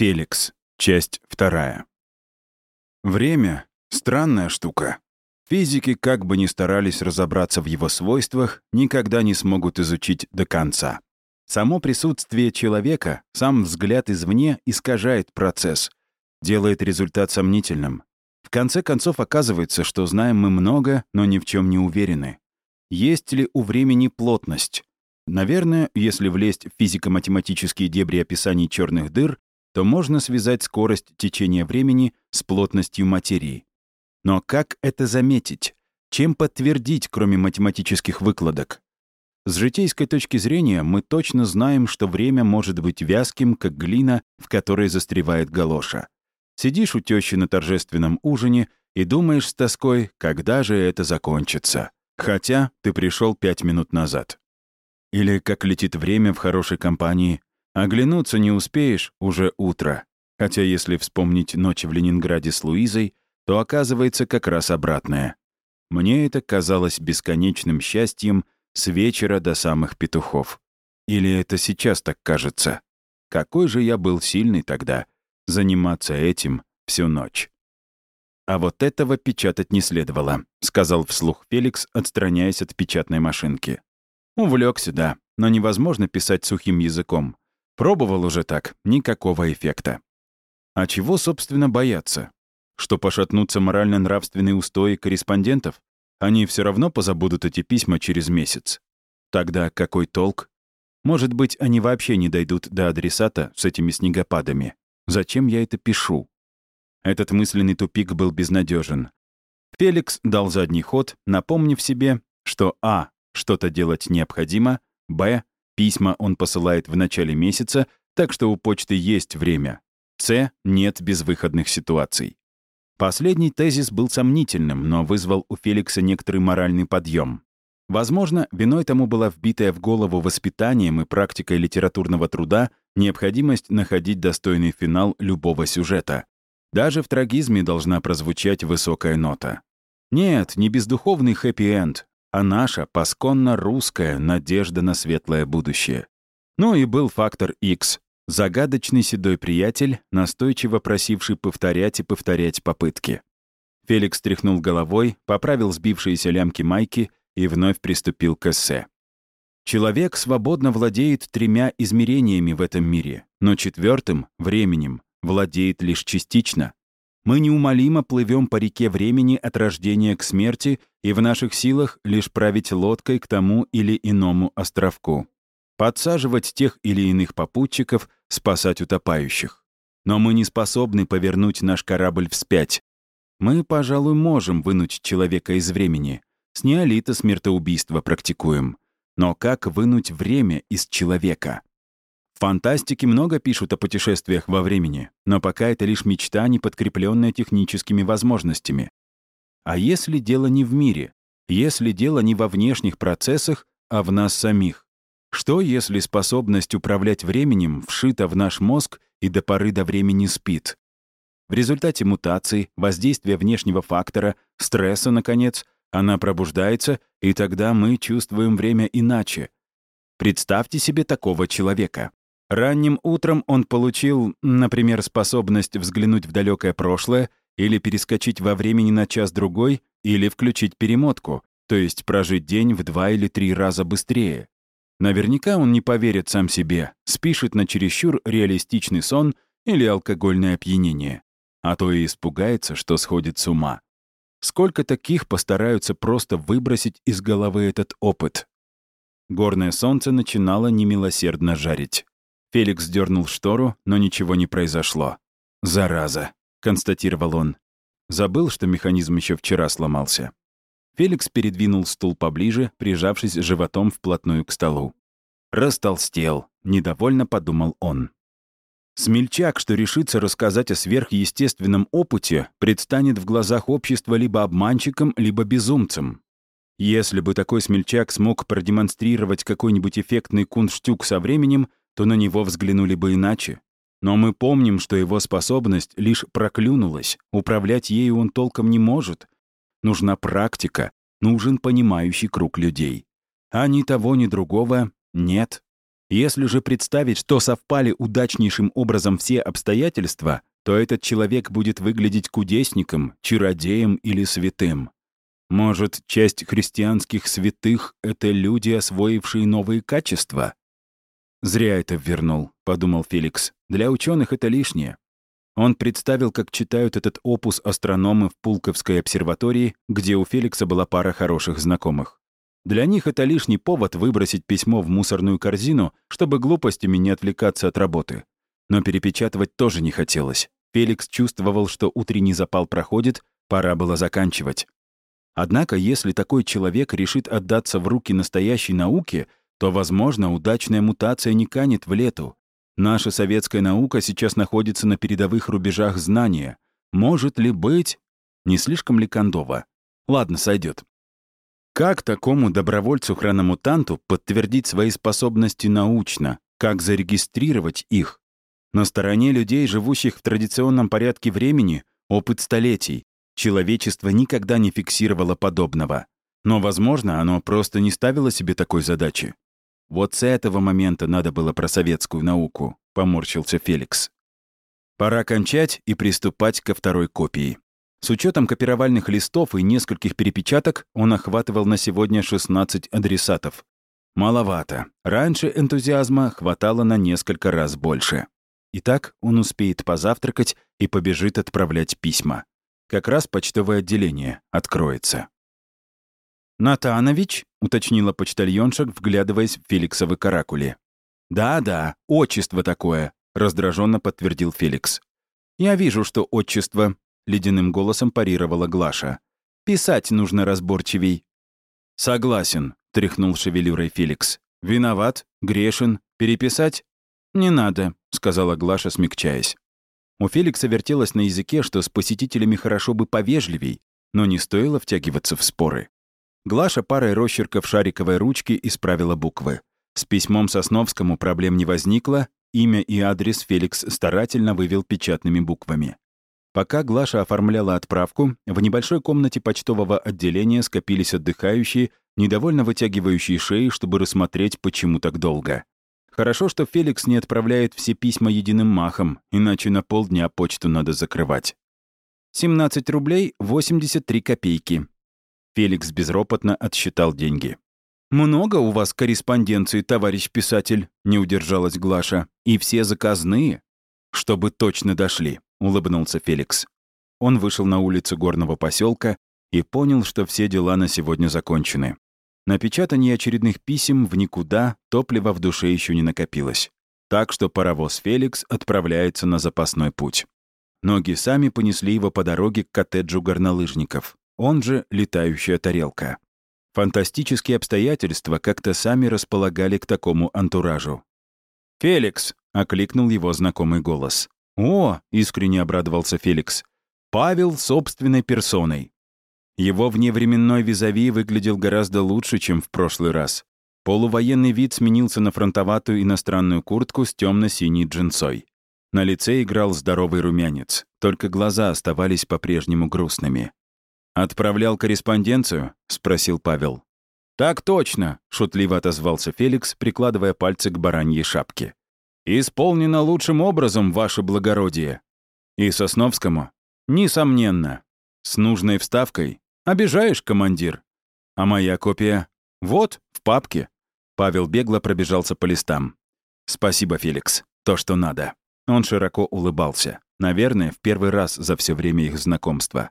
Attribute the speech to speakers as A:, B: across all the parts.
A: Феликс. Часть вторая. Время — странная штука. Физики, как бы ни старались разобраться в его свойствах, никогда не смогут изучить до конца. Само присутствие человека, сам взгляд извне искажает процесс, делает результат сомнительным. В конце концов оказывается, что знаем мы много, но ни в чем не уверены. Есть ли у времени плотность? Наверное, если влезть в физико-математические дебри описаний черных дыр, то можно связать скорость течения времени с плотностью материи. Но как это заметить? Чем подтвердить, кроме математических выкладок? С житейской точки зрения мы точно знаем, что время может быть вязким, как глина, в которой застревает галоша. Сидишь у тещи на торжественном ужине и думаешь с тоской, когда же это закончится. Хотя ты пришел пять минут назад. Или как летит время в хорошей компании. Оглянуться не успеешь, уже утро. Хотя если вспомнить ночь в Ленинграде с Луизой, то оказывается как раз обратное. Мне это казалось бесконечным счастьем с вечера до самых петухов. Или это сейчас так кажется? Какой же я был сильный тогда, заниматься этим всю ночь. «А вот этого печатать не следовало», — сказал вслух Феликс, отстраняясь от печатной машинки. Увлекся, да, но невозможно писать сухим языком. Пробовал уже так, никакого эффекта. А чего, собственно, бояться? Что пошатнутся морально-нравственные устои корреспондентов? Они все равно позабудут эти письма через месяц. Тогда какой толк? Может быть, они вообще не дойдут до адресата с этими снегопадами. Зачем я это пишу? Этот мысленный тупик был безнадежен. Феликс дал задний ход, напомнив себе, что а. что-то делать необходимо, б. Письма он посылает в начале месяца, так что у почты есть время, с. нет безвыходных ситуаций. Последний тезис был сомнительным, но вызвал у Феликса некоторый моральный подъем. Возможно, виной тому была вбитая в голову воспитанием и практикой литературного труда необходимость находить достойный финал любого сюжета. Даже в трагизме должна прозвучать высокая нота. Нет, не бездуховный хэппи-энд, а наша, посконно русская, надежда на светлое будущее. Ну и был фактор X, загадочный седой приятель, настойчиво просивший повторять и повторять попытки. Феликс тряхнул головой, поправил сбившиеся лямки майки и вновь приступил к эссе. Человек свободно владеет тремя измерениями в этом мире, но четвертым, временем, владеет лишь частично. Мы неумолимо плывем по реке времени от рождения к смерти, и в наших силах лишь править лодкой к тому или иному островку. Подсаживать тех или иных попутчиков, спасать утопающих. Но мы не способны повернуть наш корабль вспять. Мы, пожалуй, можем вынуть человека из времени. С неолита смертоубийство практикуем. Но как вынуть время из человека? В фантастике много пишут о путешествиях во времени, но пока это лишь мечта, не подкрепленная техническими возможностями. А если дело не в мире? Если дело не во внешних процессах, а в нас самих? Что, если способность управлять временем вшита в наш мозг и до поры до времени спит? В результате мутаций, воздействия внешнего фактора, стресса, наконец, она пробуждается, и тогда мы чувствуем время иначе. Представьте себе такого человека. Ранним утром он получил, например, способность взглянуть в далекое прошлое или перескочить во времени на час-другой, или включить перемотку, то есть прожить день в два или три раза быстрее. Наверняка он не поверит сам себе, спишет на чересчур реалистичный сон или алкогольное опьянение, а то и испугается, что сходит с ума. Сколько таких постараются просто выбросить из головы этот опыт? Горное солнце начинало немилосердно жарить. Феликс дернул штору, но ничего не произошло. «Зараза», — констатировал он. Забыл, что механизм еще вчера сломался. Феликс передвинул стул поближе, прижавшись животом вплотную к столу. «Растолстел», — недовольно подумал он. Смельчак, что решится рассказать о сверхъестественном опыте, предстанет в глазах общества либо обманщиком, либо безумцем. Если бы такой смельчак смог продемонстрировать какой-нибудь эффектный кунштюк со временем, то на него взглянули бы иначе. Но мы помним, что его способность лишь проклюнулась, управлять ею он толком не может. Нужна практика, нужен понимающий круг людей. А ни того, ни другого нет. Если же представить, что совпали удачнейшим образом все обстоятельства, то этот человек будет выглядеть кудесником, чародеем или святым. Может, часть христианских святых — это люди, освоившие новые качества? «Зря это вернул», — подумал Феликс. «Для ученых это лишнее». Он представил, как читают этот опус астрономы в Пулковской обсерватории, где у Феликса была пара хороших знакомых. Для них это лишний повод выбросить письмо в мусорную корзину, чтобы глупостями не отвлекаться от работы. Но перепечатывать тоже не хотелось. Феликс чувствовал, что утренний запал проходит, пора было заканчивать. Однако, если такой человек решит отдаться в руки настоящей науке, то, возможно, удачная мутация не канет в лету. Наша советская наука сейчас находится на передовых рубежах знания. Может ли быть... Не слишком ли кондово? Ладно, сойдет. Как такому добровольцу-хрономутанту подтвердить свои способности научно? Как зарегистрировать их? На стороне людей, живущих в традиционном порядке времени, опыт столетий. Человечество никогда не фиксировало подобного. Но, возможно, оно просто не ставило себе такой задачи. Вот с этого момента надо было про советскую науку, поморщился Феликс. Пора кончать и приступать ко второй копии. С учетом копировальных листов и нескольких перепечаток он охватывал на сегодня 16 адресатов. Маловато. Раньше энтузиазма хватало на несколько раз больше. Итак, он успеет позавтракать и побежит отправлять письма. Как раз почтовое отделение откроется. «Натанович?» — уточнила почтальонша, вглядываясь в Феликсовы каракули. «Да-да, отчество такое», — раздраженно подтвердил Феликс. «Я вижу, что отчество», — ледяным голосом парировала Глаша. «Писать нужно разборчивей». «Согласен», — тряхнул шевелюрой Феликс. «Виноват? Грешен? Переписать?» «Не надо», — сказала Глаша, смягчаясь. У Феликса вертелось на языке, что с посетителями хорошо бы повежливей, но не стоило втягиваться в споры. Глаша парой росчерков шариковой ручки исправила буквы. С письмом Сосновскому проблем не возникло, имя и адрес Феликс старательно вывел печатными буквами. Пока Глаша оформляла отправку, в небольшой комнате почтового отделения скопились отдыхающие, недовольно вытягивающие шеи, чтобы рассмотреть, почему так долго. Хорошо, что Феликс не отправляет все письма единым махом, иначе на полдня почту надо закрывать. 17 рублей 83 копейки. Феликс безропотно отсчитал деньги. «Много у вас корреспонденции, товарищ писатель?» — не удержалась Глаша. «И все заказные?» «Чтобы точно дошли», — улыбнулся Феликс. Он вышел на улицу горного поселка и понял, что все дела на сегодня закончены. На печатание очередных писем в никуда топлива в душе еще не накопилось. Так что паровоз «Феликс» отправляется на запасной путь. Ноги сами понесли его по дороге к коттеджу горнолыжников, он же «летающая тарелка». Фантастические обстоятельства как-то сами располагали к такому антуражу. «Феликс!» — окликнул его знакомый голос. «О!» — искренне обрадовался Феликс. «Павел собственной персоной. Его вневременной визави выглядел гораздо лучше, чем в прошлый раз. Полувоенный вид сменился на фронтоватую иностранную куртку с темно-синей джинсой. На лице играл здоровый румянец, только глаза оставались по-прежнему грустными. «Отправлял корреспонденцию?» — спросил Павел. «Так точно», — шутливо отозвался Феликс, прикладывая пальцы к бараньей шапке. «Исполнено лучшим образом, ваше благородие». «И Сосновскому?» «Несомненно. С нужной вставкой?» Обижаешь, командир? А моя копия? Вот, в папке. Павел бегло пробежался по листам. Спасибо, Феликс. То, что надо. Он широко улыбался. Наверное, в первый раз за все время их знакомства.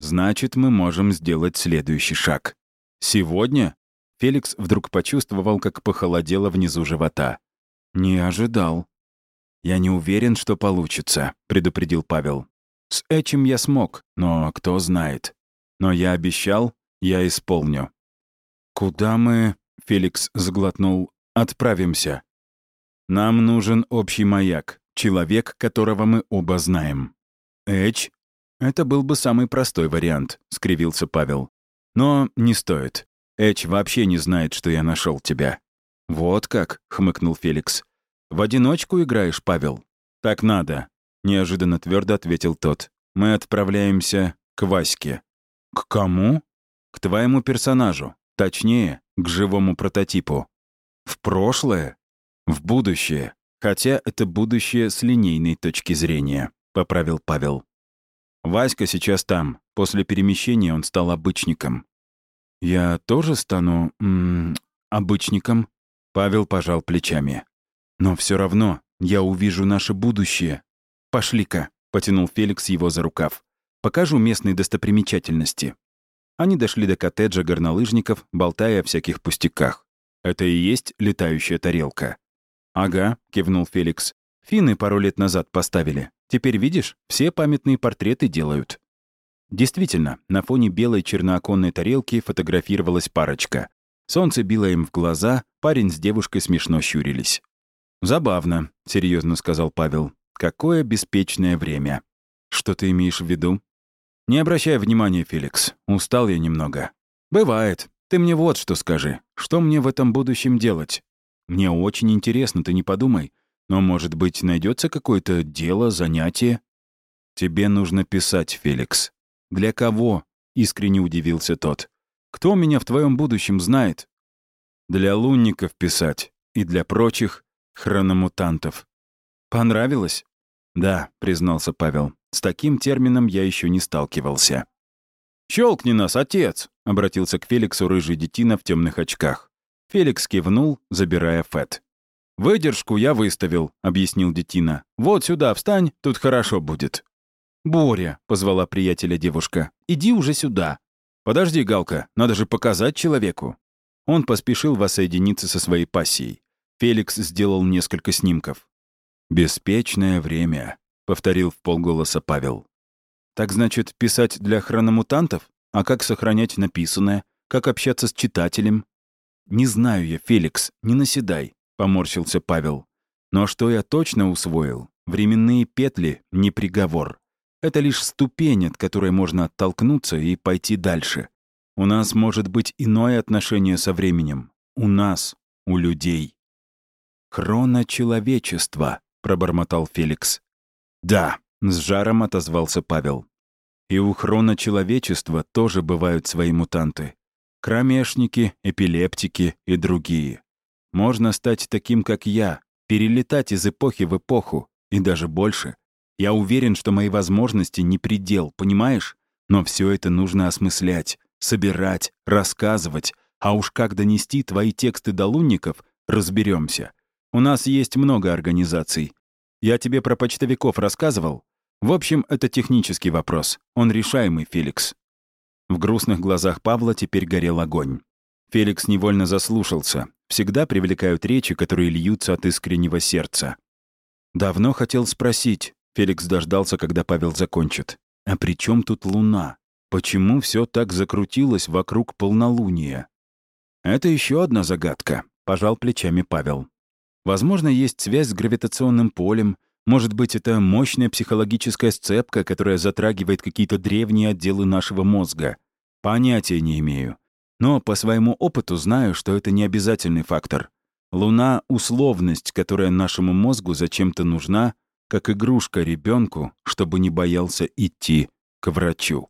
A: Значит, мы можем сделать следующий шаг. Сегодня? Феликс вдруг почувствовал, как похолодело внизу живота. Не ожидал. «Я не уверен, что получится», — предупредил Павел. «С этим я смог, но кто знает. Но я обещал, я исполню. «Куда мы...» — Феликс сглотнул. «Отправимся. Нам нужен общий маяк, человек, которого мы оба знаем». «Эч?» «Это был бы самый простой вариант», — скривился Павел. «Но не стоит. Эч вообще не знает, что я нашел тебя». «Вот как?» — хмыкнул Феликс. «В одиночку играешь, Павел?» «Так надо», — неожиданно твердо ответил тот. «Мы отправляемся к Ваське». «К кому?» «К твоему персонажу. Точнее, к живому прототипу». «В прошлое?» В будущее. Хотя это будущее с линейной точки зрения, поправил Павел. Васька сейчас там. После перемещения он стал обычником. Я тоже стану... М -м, обычником? Павел пожал плечами. Но все равно я увижу наше будущее. Пошли-ка, потянул Феликс его за рукав. Покажу местные достопримечательности. Они дошли до коттеджа горнолыжников, болтая о всяких пустяках. Это и есть летающая тарелка. «Ага», — кивнул Феликс. «Финны пару лет назад поставили. Теперь, видишь, все памятные портреты делают». Действительно, на фоне белой чернооконной тарелки фотографировалась парочка. Солнце било им в глаза, парень с девушкой смешно щурились. «Забавно», — серьезно сказал Павел. «Какое беспечное время». «Что ты имеешь в виду?» «Не обращай внимания, Феликс. Устал я немного». «Бывает. Ты мне вот что скажи. Что мне в этом будущем делать? Мне очень интересно, ты не подумай. Но, может быть, найдется какое-то дело, занятие? Тебе нужно писать, Феликс. Для кого? Искренне удивился тот. Кто меня в твоем будущем знает? Для лунников писать. И для прочих хрономутантов. Понравилось? Да, признался Павел. С таким термином я еще не сталкивался. «Щелкни нас, отец!» — обратился к Феликсу рыжий детина в темных очках. Феликс кивнул, забирая Фэт. «Выдержку я выставил», — объяснил детина. «Вот сюда встань, тут хорошо будет». «Боря», — позвала приятеля девушка, — «иди уже сюда». «Подожди, Галка, надо же показать человеку». Он поспешил воссоединиться со своей пассией. Феликс сделал несколько снимков. «Беспечное время», — повторил в полголоса Павел. «Так значит, писать для хрономутантов? А как сохранять написанное? Как общаться с читателем? «Не знаю я, Феликс, не наседай», — поморщился Павел. «Но что я точно усвоил? Временные петли — не приговор. Это лишь ступень, от которой можно оттолкнуться и пойти дальше. У нас может быть иное отношение со временем. У нас, у людей». «Хрона человечества», — пробормотал Феликс. «Да», — с жаром отозвался Павел. «И у хрона человечества тоже бывают свои мутанты. Кромешники, эпилептики и другие. Можно стать таким, как я, перелетать из эпохи в эпоху, и даже больше. Я уверен, что мои возможности не предел, понимаешь? Но все это нужно осмыслять, собирать, рассказывать, а уж как донести твои тексты до лунников, разберемся. У нас есть много организаций. Я тебе про почтовиков рассказывал? В общем, это технический вопрос. Он решаемый, Феликс. В грустных глазах Павла теперь горел огонь. Феликс невольно заслушался. Всегда привлекают речи, которые льются от искреннего сердца. «Давно хотел спросить», — Феликс дождался, когда Павел закончит. «А при чем тут Луна? Почему все так закрутилось вокруг полнолуния?» «Это еще одна загадка», — пожал плечами Павел. «Возможно, есть связь с гравитационным полем, может быть, это мощная психологическая сцепка, которая затрагивает какие-то древние отделы нашего мозга. Понятия не имею. Но по своему опыту знаю, что это не обязательный фактор. Луна — условность, которая нашему мозгу зачем-то нужна, как игрушка ребенку, чтобы не боялся идти к врачу.